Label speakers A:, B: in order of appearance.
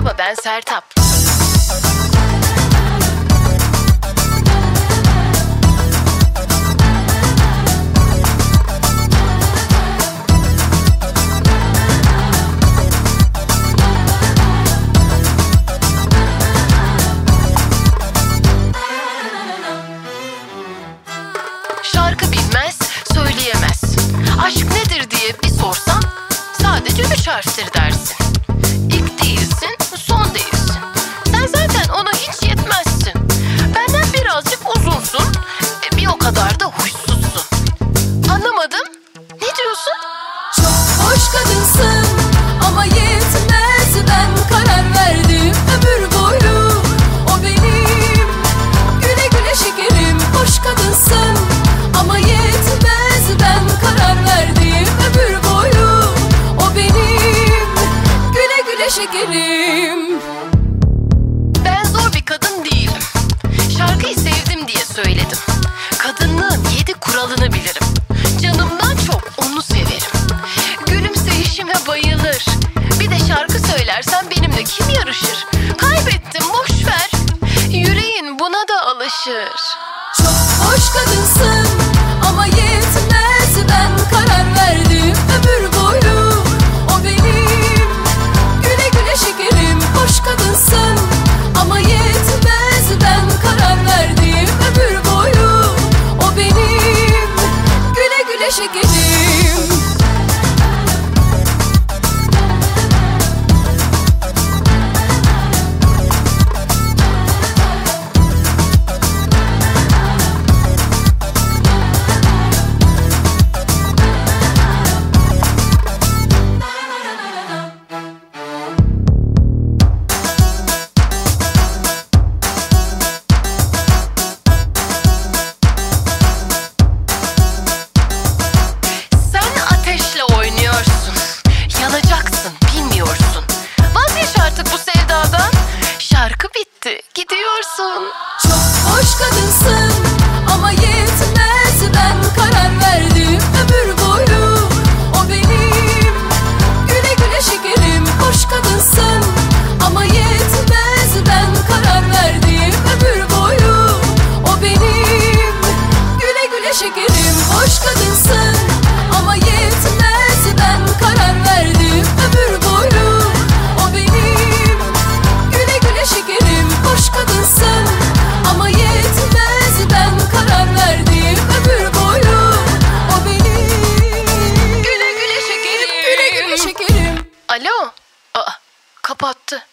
A: Sertap. Şarkı bilmez, söyleyemez. Aşk nedir diye bir sorsam sadece üç harftir dersin. O kadar da huysuzsun. Anlamadım. Ne diyorsun?
B: Çok hoş kadınsın ama yetmez ben karar verdim ömür boyu o benim güle güle şekerim hoş kadınsın ama yetmez ben karar verdim ömür boyu o benim güle güle şekerim
A: Ben zor bir kadın değilim. Şarkıyı sevdim diye söyledim. Kadınlığın yedi kuralını bilirim. Canımdan çok onu severim. Gülümseyişime bayılır. Bir de şarkı söylersen benimle kim yarışır? Kaybettim boş ver. Yüreğin buna da alışır.
B: Çok hoş kadınsın
A: gidiyorsun.
B: Çok hoş kadınsın ama yetmez. Ben karar verdim ömür boyu. O benim. Güle güle şekerim hoş kadınsın ama yetmez. Ben karar verdim ömür boyu. O benim. Güle güle şekerim
A: Alo. Aa, kapattı.